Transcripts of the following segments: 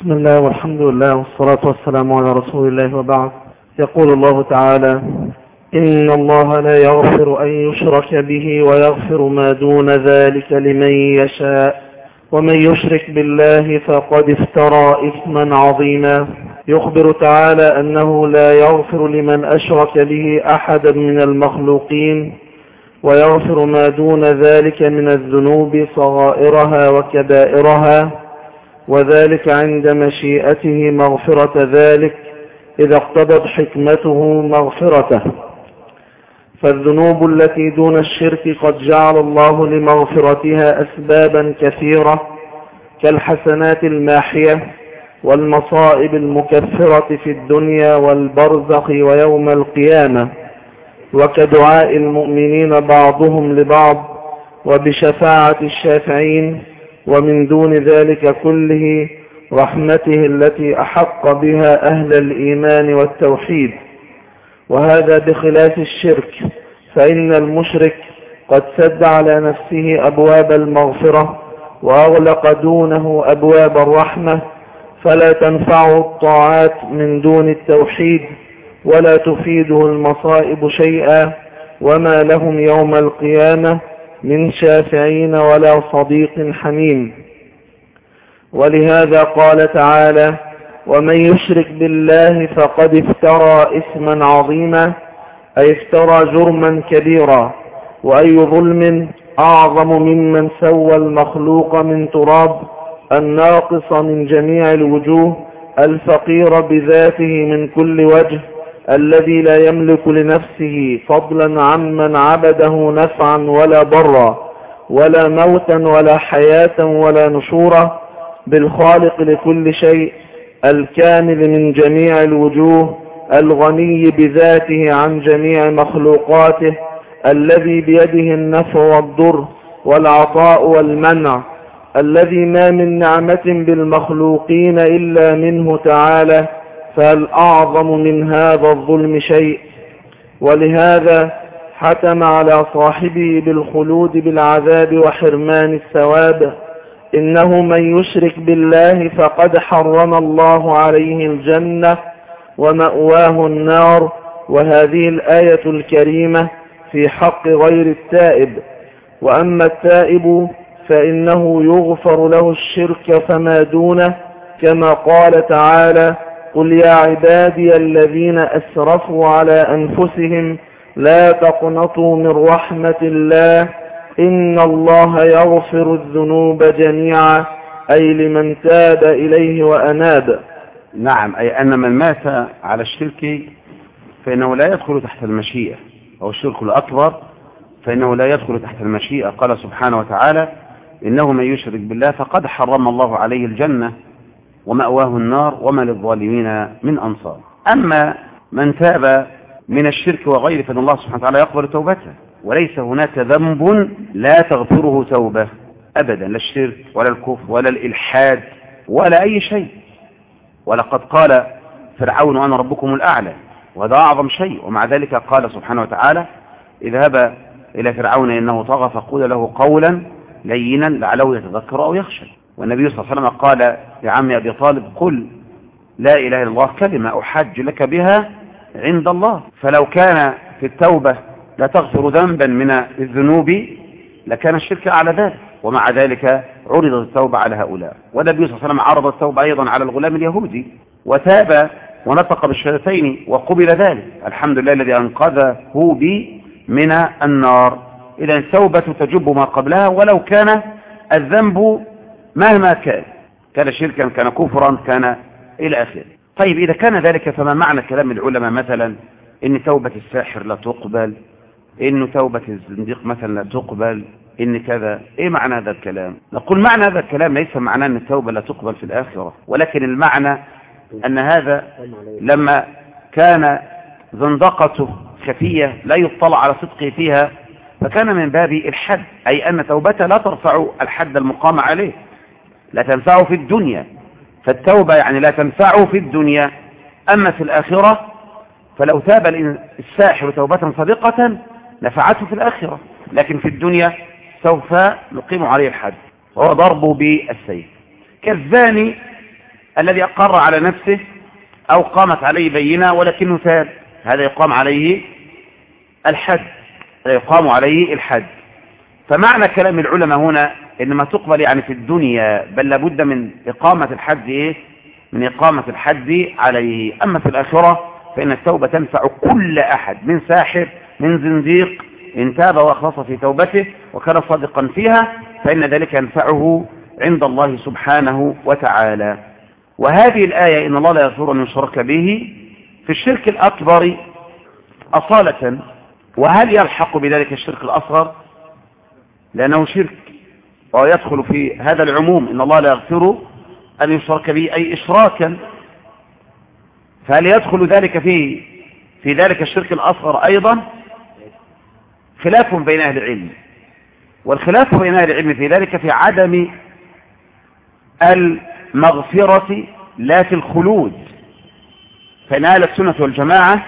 بسم الله والحمد لله والصلاة والسلام على رسول الله وبعد. يقول الله تعالى إن الله لا يغفر أن يشرك به ويغفر ما دون ذلك لمن يشاء ومن يشرك بالله فقد افترى إثما عظيما. يخبر تعالى أنه لا يغفر لمن أشرك به أحدا من المخلوقين ويغفر ما دون ذلك من الذنوب صغائرها وكبائرها. وذلك عند مشيئته مغفرة ذلك إذا اقتضت حكمته مغفرته. فالذنوب التي دون الشرك قد جعل الله لمغفرتها أسبابا كثيرة كالحسنات الماحية والمصائب المكفرة في الدنيا والبرزخ ويوم القيامة. وكدعاء المؤمنين بعضهم لبعض وبشفاعة الشافعين ومن دون ذلك كله رحمته التي أحق بها أهل الإيمان والتوحيد. وهذا بخلاف الشرك فإن المشرك قد سد على نفسه أبواب المغفرة وأغلق دونه أبواب الرحمة فلا تنفعه الطاعات من دون التوحيد ولا تفيده المصائب شيئا وما لهم يوم القيامة من شافعين ولا صديق حميم. ولهذا قال تعالى ومن يشرك بالله فقد افترى اسما عظيما أي افترى جرما كبيرا وأي ظلم أعظم ممن سوى المخلوق من تراب الناقص من جميع الوجوه الفقير بذاته من كل وجه. الذي لا يملك لنفسه فضلا عمن عبده نفعا ولا ضرا ولا موتا ولا حياة ولا نشورا بالخالق لكل شيء الكامل من جميع الوجوه الغني بذاته عن جميع مخلوقاته الذي بيده النفع والضر والعطاء والمنع الذي ما من نعمة بالمخلوقين إلا منه تعالى فهل أعظم من هذا الظلم شيء ولهذا حتم على صاحبه بالخلود بالعذاب وحرمان الثواب إنه من يشرك بالله فقد حرم الله عليه الجنة ومأواه النار وهذه الآية الكريمة في حق غير التائب وأما التائب فإنه يغفر له الشرك فما دونه كما قال تعالى قل يا عبادي الذين أسرفوا على أنفسهم لا تقنطوا من رحمة الله إن الله يغفر الذنوب جميعا. أي لمن تاب إليه وأناب. نعم أي أن من مات على الشرك فإنه لا يدخل تحت المشيئة أو الشرك الأكبر فإنه لا يدخل تحت المشيئة. قال سبحانه وتعالى إنه من يشرك بالله فقد حرم الله عليه الجنة. ومأواه النار وما للظالمين من أنصار. أما من تاب من الشرك وغيره فإن الله سبحانه وتعالى يقبل توبته. وليس هناك ذنب لا تغفره توبة أبدا لا الشرك ولا الكفر ولا الإلحاد ولا أي شيء. ولقد قال فرعون أنا ربكم الأعلى وهذا أعظم شيء. ومع ذلك قال سبحانه وتعالى اذهب إلى فرعون إنه طغى فقول له قولا لينا لعله يتذكر أو يخشى والنبي صلى الله عليه وسلم قال لعم أبي طالب قل لا إله إلا الله كلمة أحج لك بها عند الله. فلو كان في التوبة لا تغفر ذنبا من الذنوب لكان الشرك على ذلك. ومع ذلك عرضت التوبة على هؤلاء. والنبي صلى الله عليه وسلم عرض التوبة أيضا على الغلام اليهودي وتاب ونطق بالشهادتين وقبل ذلك. الحمد لله الذي أنقذه بي من النار. إذا التوبة تجب ما قبلها ولو كان الذنب مهما كان كان شركا كان كفرا كان إلى آخره. طيب إذا كان ذلك فما معنى كلام العلماء مثلا إن توبة الساحر لا تقبل إن توبة الزنديق مثلا لا تقبل إن كذا؟ إيه معنى هذا الكلام؟ نقول معنى هذا الكلام ليس معناه أن التوبة لا تقبل في الآخرة ولكن المعنى أن هذا لما كان زندقته خفية لا يطلع على صدقه فيها فكان من باب الحد أي أن توبته لا ترفع الحد المقام عليه. لا تنفعه في الدنيا. فالتوبة يعني لا تنفعه في الدنيا. أما في الآخرة فلو تاب الساحر توبة صادقة نفعته في الآخرة. لكن في الدنيا سوف نقيم عليه الحد وهو ضربه بالسيف. كالزاني الذي أقر على نفسه أو قامت عليه بينة ولكنه تاب. هذا يقام عليه الحد يقام عليه الحد. فمعنى كلام العلماء هنا إن ما تقبل يعني في الدنيا بل لابد من إقامة الحد إيه؟ من إقامة الحد عليه. أما في الآخرة فإن التوبة تنفع كل أحد من ساحر من زنديق إن تاب وأخلص في توبته وكان صادقا فيها فإن ذلك ينفعه عند الله سبحانه وتعالى. وهذه الآية إن الله لا يغفر أن يشرك به في الشرك الأكبر أصالة. وهل يلحق بذلك الشرك الأصغر؟ لأنه شرك ويدخل في هذا العموم إن الله لا يغفر أن يشرك به أي إشراكا. فهل يدخل ذلك في في ذلك الشرك الأصغر أيضا؟ خلاف بين أهل العلم. والخلاف بين أهل العلم في ذلك في عدم المغفرة لا في الخلود. فإن أهل السنة والجماعة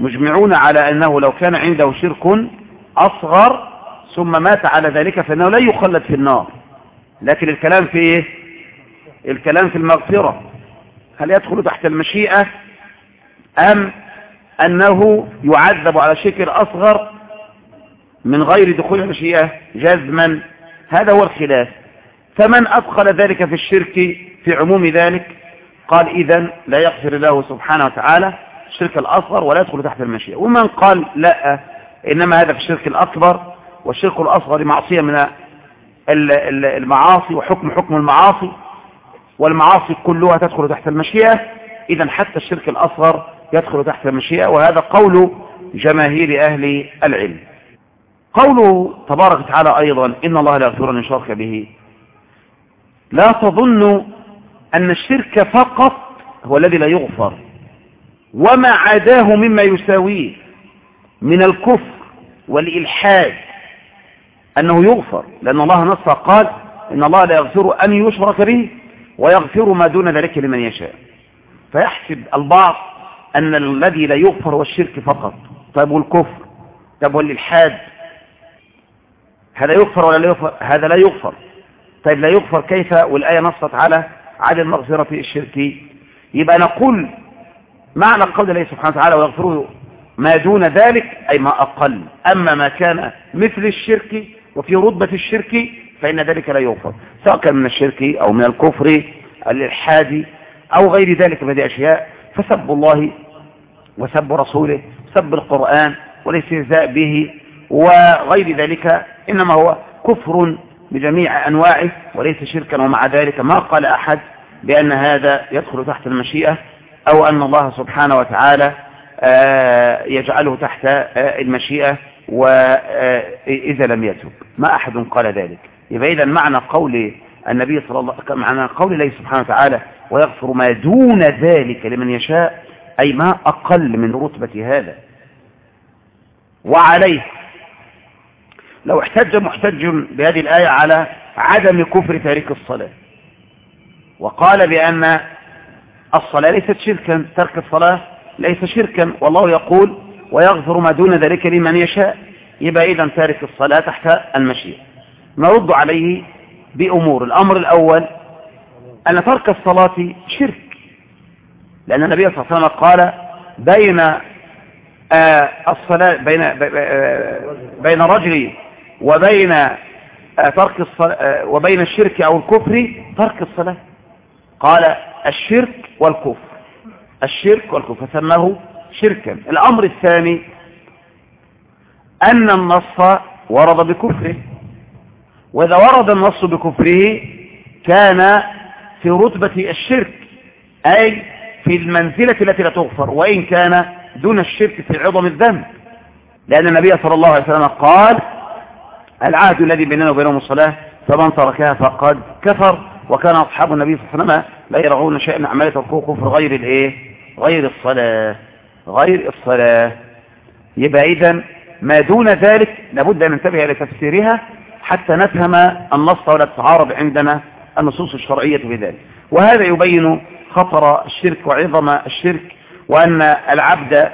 مجمعون على أنه لو كان عنده شرك أصغر ثم مات على ذلك فإنه لا يخلد في النار. لكن الكلام في إيه؟ الكلام في المغفرة. هل يدخل تحت المشيئة أم أنه يعذب على شكل أصغر من غير دخول المشيئة جزما هذا هو الخلاف. فمن أدخل ذلك في الشرك في عموم ذلك؟ قال إذا لا يغفر الله سبحانه وتعالى الشرك الأصغر ولا يدخل تحت المشيئة. ومن قال لا إنما هذا في الشرك الأكبر؟ والشرك الأصغر معصية من المعاصي وحكم حكم المعاصي والمعاصي كلها تدخل تحت المشيئة. إذا حتى الشرك الأصغر يدخل تحت المشيئة وهذا قول جماهير أهل العلم. قوله تبارك وتعالى أيضا إن الله لا يغفر أن يشرك به. لا تظن أن الشرك فقط هو الذي لا يغفر وما عداه مما يساويه من الكفر والإلحاد. أنه يغفر لأن الله نص قال إن الله لا يغفر أن يشرك به ويغفر ما دون ذلك لمن يشاء. فيحسب البعض أن الذي لا يغفر هو الشرك فقط. طيب والكفر؟ طيب والإلحاد؟ هذا يغفر ولا لا يغفر؟ هذا لا يغفر. طيب لا يغفر كيف؟ والآية نصت على عدم مغفرة الشرك. يبقى نقول معنى قول الله سبحانه وتعالى ويغفره ما دون ذلك أي ما أقل. أما ما كان مثل الشرك وفي رتبة الشرك فإن ذلك لا يغفر سواء كان من الشرك أو من الكفر الإلحاد أو غير ذلك من أشياء فسب الله وسب رسوله سب القرآن والاستهزاء به وغير ذلك إنما هو كفر بجميع أنواعه وليس شركا ومع ذلك ما قال أحد بأن هذا يدخل تحت المشيئة أو أن الله سبحانه وتعالى آه، يجعله تحت آه، المشيئة. وإذا لم يتب. ما أحد قال ذلك. إذا معنى قول النبي صلى الله عليه وسلم معنى قول الله سبحانه وتعالى ويغفر ما دون ذلك لمن يشاء أي ما أقل من رتبة هذا. وعليه. لو احتج محتج بهذه الآية على عدم كفر تارك الصلاة. وقال بأن الصلاة ليست شركا ترك الصلاة ليس شركا والله يقول ويغفر ما دون ذلك لمن يشاء. يبقى إذا تارك الصلاة تحت المشيئة. نرد عليه بأمور. الأمر الأول أن ترك الصلاة شرك. لأن النبي صلى الله عليه وسلم قال بين آه الصلاة بين آه بين رجل وبين آه ترك الصلاة آه وبين الشرك أو الكفر ترك الصلاة. قال الشرك والكفر. الشرك والكفر. فسماه شركا. الأمر الثاني أن النص ورد بكفره. وإذا ورد النص بكفره كان في رتبة الشرك أي في المنزلة التي لا تغفر وإن كان دون الشرك في عظم الذنب. لأن النبي صلى الله عليه وسلم قال العهد الذي بيننا وبينهم الصلاة فمن تركها فقد كفر. وكان أصحاب النبي صلى الله عليه وسلم لا يرغون شيئا من تركوه كفر غير الإيه؟ غير الصلاة. غير الصلاة. يبقى إذا ما دون ذلك لابد أن ننتبه لتفسيرها حتى نفهم النص ولا تتعارض عندنا النصوص الشرعية في ذلك وهذا يبين خطر الشرك وعظم الشرك وأن العبد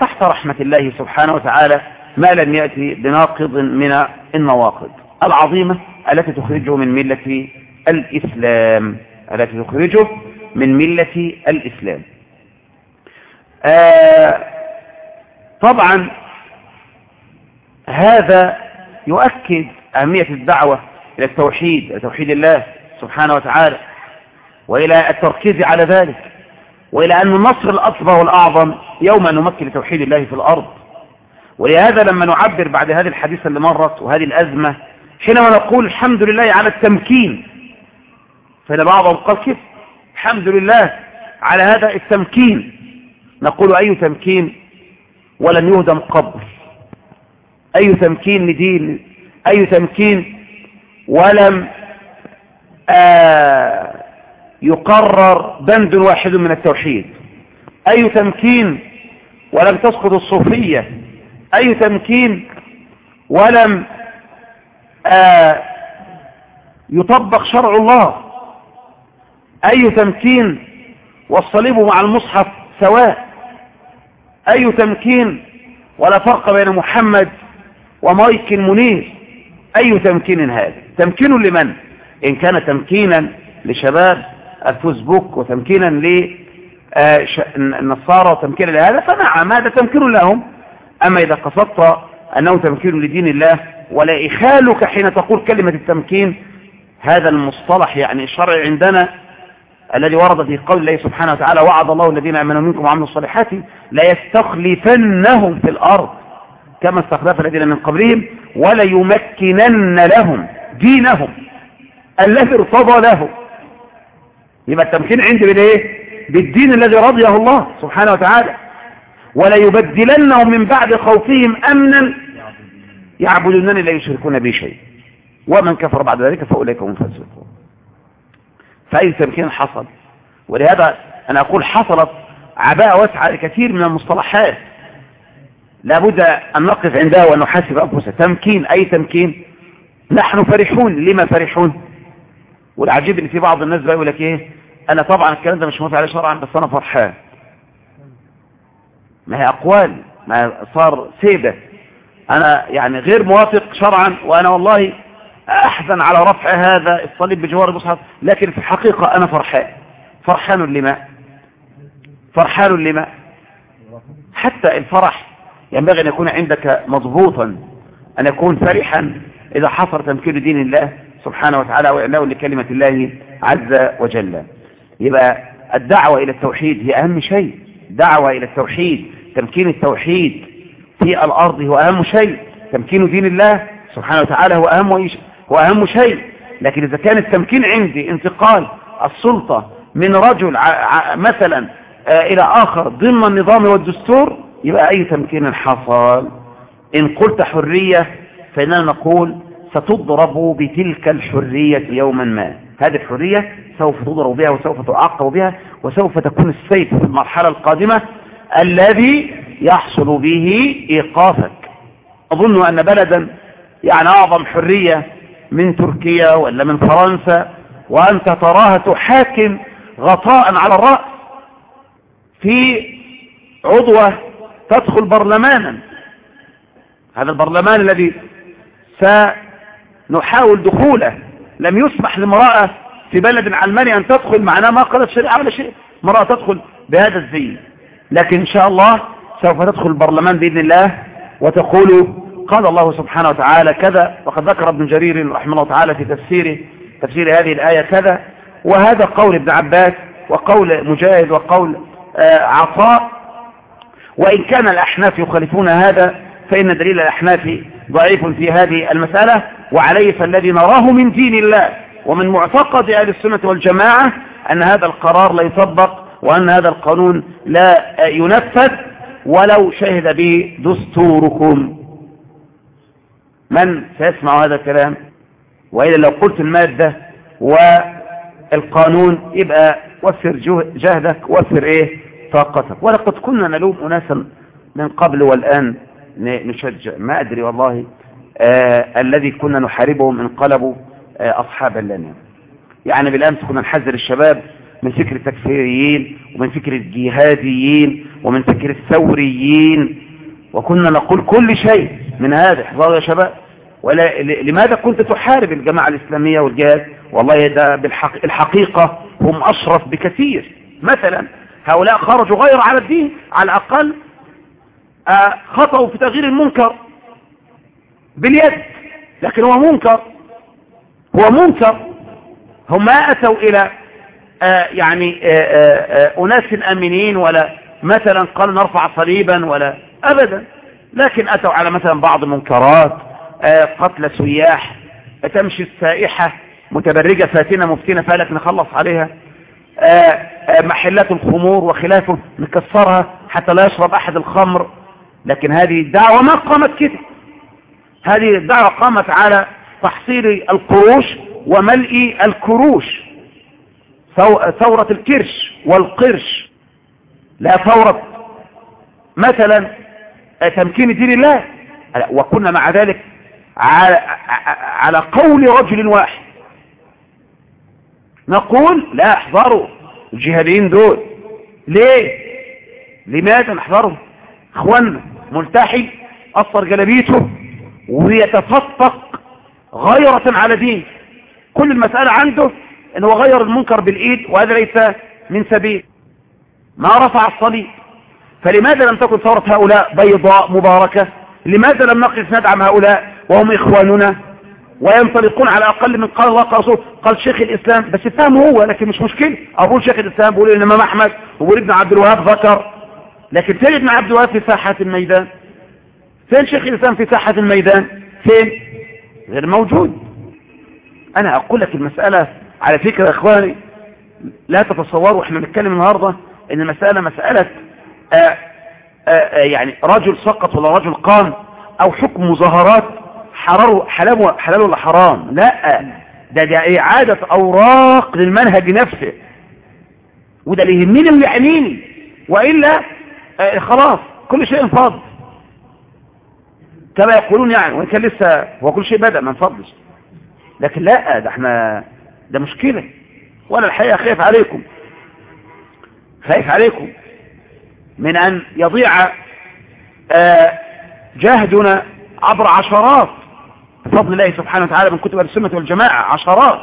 تحت رحمة الله سبحانه وتعالى ما لم يأتي بناقض من النواقض العظيمة التي تخرجه من ملة الإسلام التي تخرجه من ملة الإسلام. آه طبعا هذا يؤكد أهمية الدعوة إلى التوحيد إلى توحيد الله سبحانه وتعالى وإلى التركيز على ذلك وإلى أن النصر الأكبر والأعظم يوم أن نمكن توحيد الله في الأرض. ولهذا لما نعبر بعد هذه الحديثة اللي مرت وهذه الأزمة حينما نقول الحمد لله على التمكين فإن بعضهم قال كيف؟ الحمد لله على هذا التمكين. نقول أي تمكين ولم يهدم قبر. أي تمكين لدين. أي تمكين ولم آه يقرر بند واحد من التوحيد. أي تمكين ولم تسقط الصوفية. أي تمكين ولم آه يطبق شرع الله. أي تمكين والصليب مع المصحف سواء. أي تمكين ولا فرق بين محمد ومايك منير أي تمكين هذا؟ تمكين لمن؟ إن كان تمكينا لشباب الفيسبوك وتمكينا للنصارى وتمكينا لهذا فنعم هذا تمكين لهم. أما إذا قصدت أنه تمكين لدين الله ولا إخالك حين تقول كلمة التمكين هذا المصطلح يعني الشرع عندنا الذي ورد في قول الله سبحانه وتعالى وعد الله الذين آمنوا منكم وعملوا الصالحات لا يستخلفنهم في الأرض كما استخلف الذين من قبلهم ولا يمكنن لهم دينهم الذي ارتضى لهم يبقى التمكين عندي بالايه بالدين الذي رضيه الله سبحانه وتعالى. ولا يبدلنهم من بعد خوفهم أمنا يعبدونني لا يشركون بي شيء ومن كفر بعد ذلك فأولئك هم الفاسقون. فأي تمكين حصل. ولهذا أنا أقول حصلت عباءة واسعة لكثير من المصطلحات. لابد أن نقف عندها وأن نحاسب أنفسنا. تمكين أي تمكين؟ نحن فرحون. لما فرحون؟ والعجيب إن في بعض الناس بقى يقول لك إيه؟ أنا طبعا الكلام ده مش موافق عليه شرعا بس أنا فرحان. ما هي أقوال ما صار سيدة. أنا يعني غير موافق شرعا وأنا والله احزن على رفع هذا الصليب بجوار المصحف لكن في الحقيقة أنا فرحان. فرحان لما؟ فرحان لما؟ حتى الفرح ينبغي أن يكون عندك مضبوطا أن يكون فرحا إذا حصل تمكين دين الله سبحانه وتعالى واعلاء لكلمة الله عز وجل. يبقى الدعوة إلى التوحيد هي أهم شيء. دعوة إلى التوحيد تمكين التوحيد في الأرض هو أهم شيء. تمكين دين الله سبحانه وتعالى هو أهم هو أهم شيء. لكن إذا كان التمكين عندي انتقال السلطة من رجل مثلا إلى آخر ضمن النظام والدستور يبقى أي تمكين حصل؟ إن قلت حرية فإننا نقول ستضرب بتلك الحرية يوما ما. هذه الحرية سوف تضرب بها وسوف تعاقب بها وسوف تكون السيف في المرحلة القادمة الذي يحصل به إيقافك. أظن أن بلدا يعني أعظم حرية من تركيا ولا من فرنسا وأنت تراها تحاكم غطاء على الرأس في عضوة تدخل برلمانا. هذا البرلمان الذي سنحاول دخوله. لم يسمح لامرأة في بلد علماني أن تدخل معناه ما قالت شريعة ولا شيء. امرأة تدخل بهذا الزي. لكن إن شاء الله سوف تدخل البرلمان بإذن الله وتقول قال الله سبحانه وتعالى كذا وقد ذكر ابن جرير رحمه الله تعالى في تفسيره تفسير هذه الآية كذا وهذا قول ابن عباس وقول مجاهد وقول عطاء وإن كان الأحناف يخالفون هذا فإن دليل الأحناف ضعيف في هذه المسألة وعليه فالذي نراه من دين الله ومن معتقد أهل السنة والجماعة أن هذا القرار لا يطبق وأن هذا القانون لا ينفذ ولو شهد به دستوركم. من سيسمع هذا الكلام؟ وإذا لو قلت المادة والقانون يبقى وفر جهدك وفر إيه؟ طاقتك. ولقد كنا نلوم أناسا من قبل والآن نشجع. ما أدري والله آه الذي كنا نحاربهم انقلبوا آه أصحابا لنا يعني بالأمس كنا نحذر الشباب من فكر التكفيريين ومن فكر الجهاديين ومن فكر الثوريين وكنا نقول كل شيء من هذا. احذروا يا شباب؟ ولا لماذا كنت تحارب الجماعة الإسلامية والجهاد؟ والله ده بالحق الحقيقة هم أشرف بكثير. مثلا هؤلاء خرجوا غير على الدين على الأقل آه، خطأوا في تغيير المنكر باليد. لكن هو منكر. هو منكر. هم ما أتوا إلى آه، يعني آه، أناس أمنين ولا مثلا قال نرفع صليبا ولا أبدا. لكن أتوا على مثلا بعض المنكرات قتل سياح تمشي السائحة متبرجة فاتنة مفتنة فالك نخلص عليها. محلات الخمور وخلافه نكسرها حتى لا يشرب أحد الخمر. لكن هذه الدعوة ما قامت كده. هذه الدعوة قامت على تحصيل القروش وملء الكروش. ثورة الكرش والقرش. لا ثورة مثلا تمكين دين الله؟ وكنا مع ذلك على, قول رجل واحد. نقول لا احذروا الجهاديين دول. ليه؟ لماذا نحذرهم اخوانا ملتحي اصر جلبيته ويتفتق غيرة على دين. كل المسألة عنده إن هو غير المنكر بالإيد وهذا ليس من سبيل. ما رفع الصليب. فلماذا لم تكن ثورة هؤلاء بيضاء مباركة؟ لماذا لم نقف ندعم هؤلاء وهم إخواننا؟ وينطلقون على أقل من قال الله قال قال شيخ الإسلام بس فهمه هو لكن مش مشكلة. أقول شيخ الإسلام بقول الامام أحمد وبقول ابن عبد الوهاب ذكر. لكن فين ابن عبد الوهاب في ساحة الميدان؟ فين شيخ الإسلام في ساحة الميدان؟ فين؟ غير موجود. أنا أقول لك المسألة على فكرة إخواني لا تتصوروا إحنا نتكلم النهاردة إن المسألة مسألة يعني رجل سقط ولا رجل قام أو حكم مظاهرات حرار حلال حلال ولا حرام؟ لا ده ده إعادة أوراق للمنهج نفسه. وده اللي يهمني ويعنيني وإلا آه، خلاص كل شيء انفض. كما يقولون يعني وإن كان لسه هو كل شيء بدأ ما انفضش. لكن لا ده إحنا ده مشكلة. وأنا الحقيقة خايف عليكم. خايف عليكم. من أن يضيع آه، جهدنا عبر عشرات بفضل الله سبحانه وتعالى من كتب السنة والجماعة عشرات.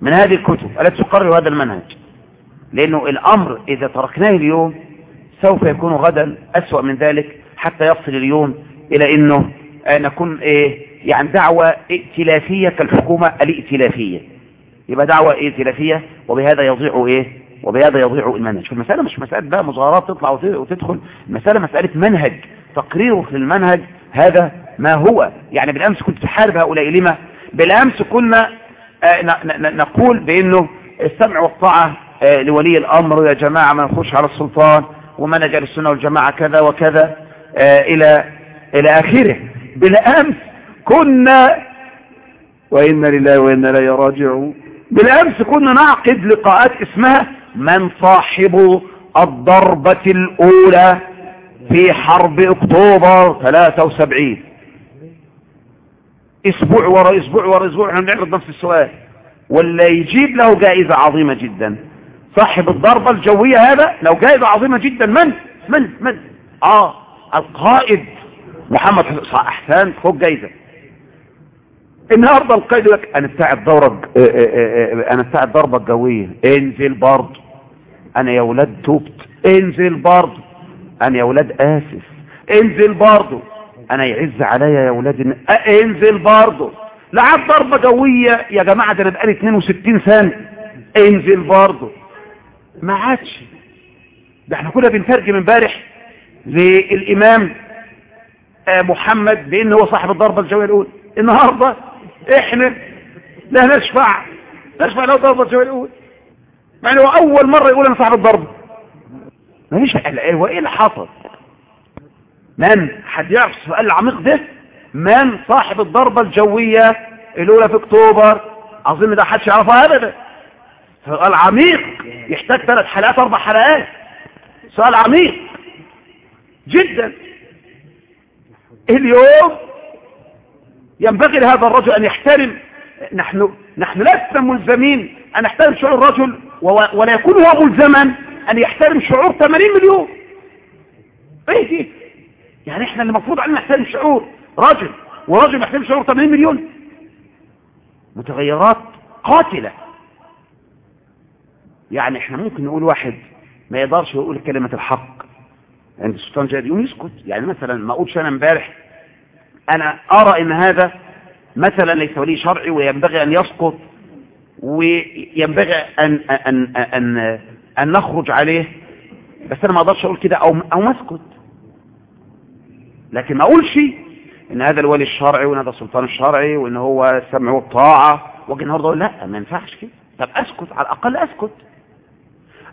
من هذه الكتب التي تقرر هذا المنهج. لأنه الأمر إذا تركناه اليوم سوف يكون غدا أسوأ من ذلك حتى يصل اليوم إلى أنه نكون إيه يعني دعوة ائتلافية كالحكومة الائتلافية. يبقى دعوة ائتلافية وبهذا يضيع إيه وبهذا يضيع المنهج. فالمسألة مش مسألة بقى مظاهرات تطلع وتدخل. المسألة مسألة منهج. تقريره في المنهج هذا ما هو. يعني بالأمس كنت تحارب هؤلاء. لما؟ بالأمس كنا آه، نقول بأنه السمع والطاعة آه، لولي الأمر يا جماعة ما نخش على السلطان؟ وما نجعل السنة والجماعة كذا وكذا؟ آه، إلى إلى آخره. بالأمس كنا وإنا لله وإنا لا راجعون. بالأمس كنا نعقد لقاءات اسمها من صاحب الضربة الأولى في حرب أكتوبر 73 أسبوع ورا أسبوع ورا أسبوع إحنا بنعرض نفس السؤال. ولا يجيب له جائزة عظيمة جدا. صاحب الضربة الجوية هذا لو جائزة عظيمة جدا. من؟ من؟ من؟ آه القائد محمد احسان خد جائزة. النهاردة القائد لك أنا بتاع الدورة آه، آه، آه، أنا بتاع الضربة الجوية. انزل برضه. أنا يا ولاد توبت. انزل برضه أنا يا ولاد آسف. انزل برضه أنا يعز عليا يا ولاد انزل برضه لعب ضربة جوية يا جماعة ده أنا بقالي 62 سنة انزل برضه ما عادش. ده إحنا كنا بنترجم امبارح للإمام آه، محمد بإن هو صاحب الضربة الجوية الأولى. النهاردة إحنا لا نشفع. نشفع له الضربة الجوية الأولى. يعني هو أول مرة يقول أنا صاحب الضربة مفيش هو إيه اللي حصل من حد يعرف السؤال العميق ده؟ من صاحب الضربة الجوية الأولى في أكتوبر؟ أظن ده حدش يعرفها ابدا. سؤال عميق. يحتاج ثلاث حلقات أربع حلقات. سؤال عميق. جدا. اليوم ينبغي لهذا الرجل أن يحترم. نحن نحن لسنا ملزمين أن نحترم شعور الرجل. ولا يكون هو ملزما أن يحترم شعور 80 مليون. إيه دي؟ يعني إحنا اللي المفروض علينا نحترم شعور رجل ورجل يحترم شعور 80 مليون. متغيرات قاتلة. يعني إحنا ممكن نقول واحد ما يقدرش يقول كلمة الحق. عند السلطان جاد يوم يسكت. يعني مثلا ما أقولش أنا امبارح أنا أرى إن هذا مثلا ليس ولي شرعي وينبغي أن يسقط. وينبغي ان ان ان أن نخرج عليه بس أنا ما أقدرش أقول كده أو أو ما اسكت لكن ما أقولش إن هذا الولي الشرعي وإن هذا السلطان الشرعي وإن هو السمع والطاعه واجي النهارده أقول لا ما ينفعش كده. طب أسكت على الأقل أسكت.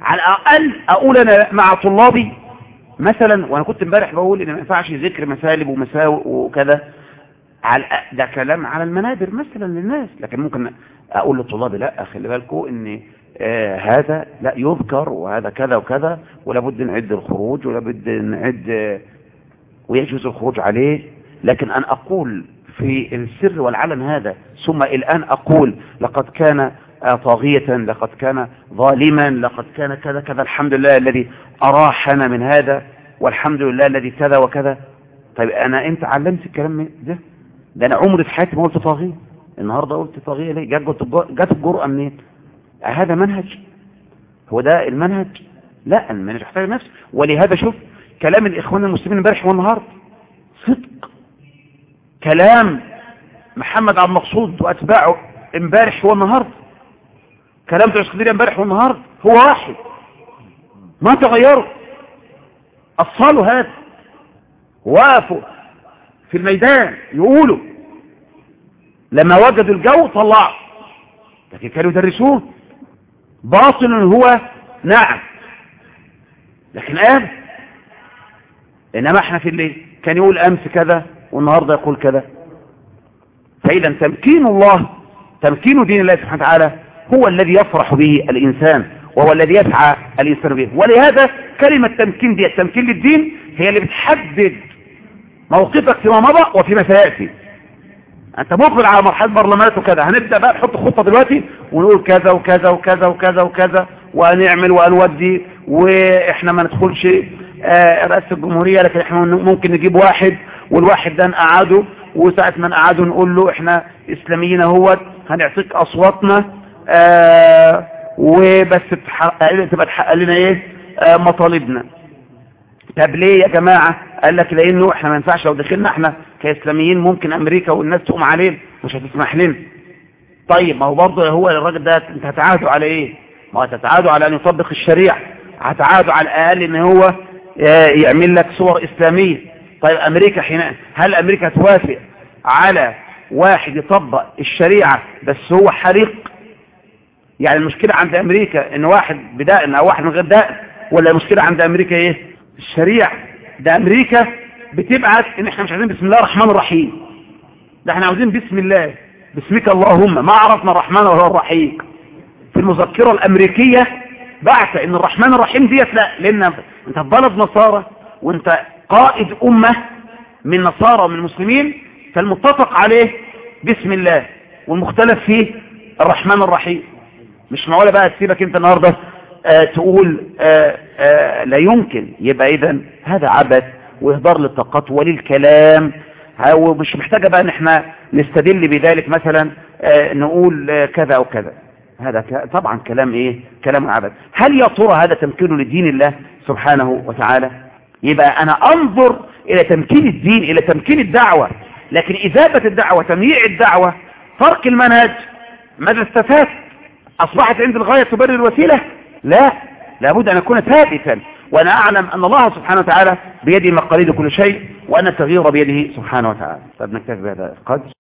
على الأقل أقول أنا مع طلابي مثلا وأنا كنت امبارح بقول إن ما ينفعش ذكر مسالب ومساوئ وكذا. على ده كلام على المنابر مثلا للناس لكن ممكن أقول للطلاب لا خلي بالكم إن آه هذا لا يذكر وهذا كذا وكذا ولابد نعد الخروج ولابد نعد آه ويجوز الخروج عليه. لكن أن أقول في السر والعلن هذا ثم الآن أقول لقد كان طاغية لقد كان ظالما لقد كان كذا كذا الحمد لله الذي أراحنا من هذا والحمد لله الذي كذا وكذا. طيب أنا أنت علمت الكلام ده ده أنا عمري في حياتي ما قلت طاغية. النهاردة قلت طاغية ليه؟ جت الجرأة منين؟ هذا منهج. هو ده المنهج؟ لا المنهج يحتاج نفسه ولهذا شوف كلام الإخوان المسلمين امبارح والنهارده صدق. كلام محمد عبد المقصود وأتباعه امبارح والنهارده كلام بتوع اسكندرية امبارح والنهارده هو واحد. ما تغيروا. اصلوا هذا. وقفوا في الميدان. يقولوا لما وجدوا الجو طلعوا. لكن كانوا يدرسون. باطل هو نعم لكن قال إنما إحنا في الليل. كان يقول أمس كذا والنهاردة يقول كذا. فإذا تمكين الله تمكين دين الله سبحانه وتعالى هو الذي يفرح به الإنسان وهو الذي يسعى الإنسان به. ولهذا كلمة تمكين دي التمكين للدين هي اللي بتحدد موقفك فيما مضى وفيما سيأتي. أنت مقبل على مرحلة برلمانات وكذا. هنبدأ بقى نحط خطة دلوقتي ونقول كذا وكذا وكذا وكذا وكذا وهنعمل وهنودي وإحنا ما ندخلش آه رئاسة الجمهورية لكن إحنا ممكن نجيب واحد والواحد ده نقعده وساعة ما نقعده نقول له إحنا إسلاميين أهوت هنعطيك أصواتنا آه وبس تبقى تحقق لنا إيه؟ آه مطالبنا. طب ليه يا جماعة؟ قال لك لأنه إحنا ما ينفعش لو دخلنا إحنا كإسلاميين ممكن أمريكا والناس تقوم علينا مش هتسمح لنا. طيب ما هو برضه هو الراجل ده أنت هتعادوا على إيه؟ ما هتتعادوا على أن يطبق الشريعة هتعادوا على الأقل إن هو يعمل لك صور إسلامية. طيب أمريكا حين هل أمريكا توافق على واحد يطبق الشريعة بس هو حريق؟ يعني المشكلة عند أمريكا إن واحد بدائن أو واحد من غير دائن ولا المشكلة عند أمريكا إيه؟ الشريعة. ده أمريكا بتبعت إن إحنا مش عايزين بسم الله الرحمن الرحيم. ده إحنا عاوزين بسم الله. باسمك اللهم. ما عرفنا الرحمن ولا الرحيم. في المذكرة الأمريكية بعت إن الرحمن الرحيم ديت لا لأن أنت في بلد نصارى وأنت قائد أمة من نصارى ومن المسلمين فالمتفق عليه بسم الله. والمختلف فيه الرحمن الرحيم. مش معقوله بقى تسيبك أنت النهارده آه تقول آه آه لا يمكن. يبقى اذا هذا عبث. واهدار للطاقات وللكلام. ومش محتاجة بقى إن إحنا نستدل بذلك مثلا آه نقول آه كذا أو كذا. هذا طبعا كلام إيه؟ كلام عبث هل يا ترى هذا تمكين لدين الله سبحانه وتعالى؟ يبقى أنا أنظر إلى تمكين الدين إلى تمكين الدعوة. لكن اذابة الدعوة تمييع الدعوة ترك المنهج ماذا استفاد؟ أصبحت عند الغاية تبرر الوسيلة؟ لا. لابد أن أكون ثابتا. وأنا اعلم ان الله سبحانه وتعالى بيده مقاليد كل شيء وان التغيير بيده سبحانه وتعالى. طب نكتفي بهذا القدر.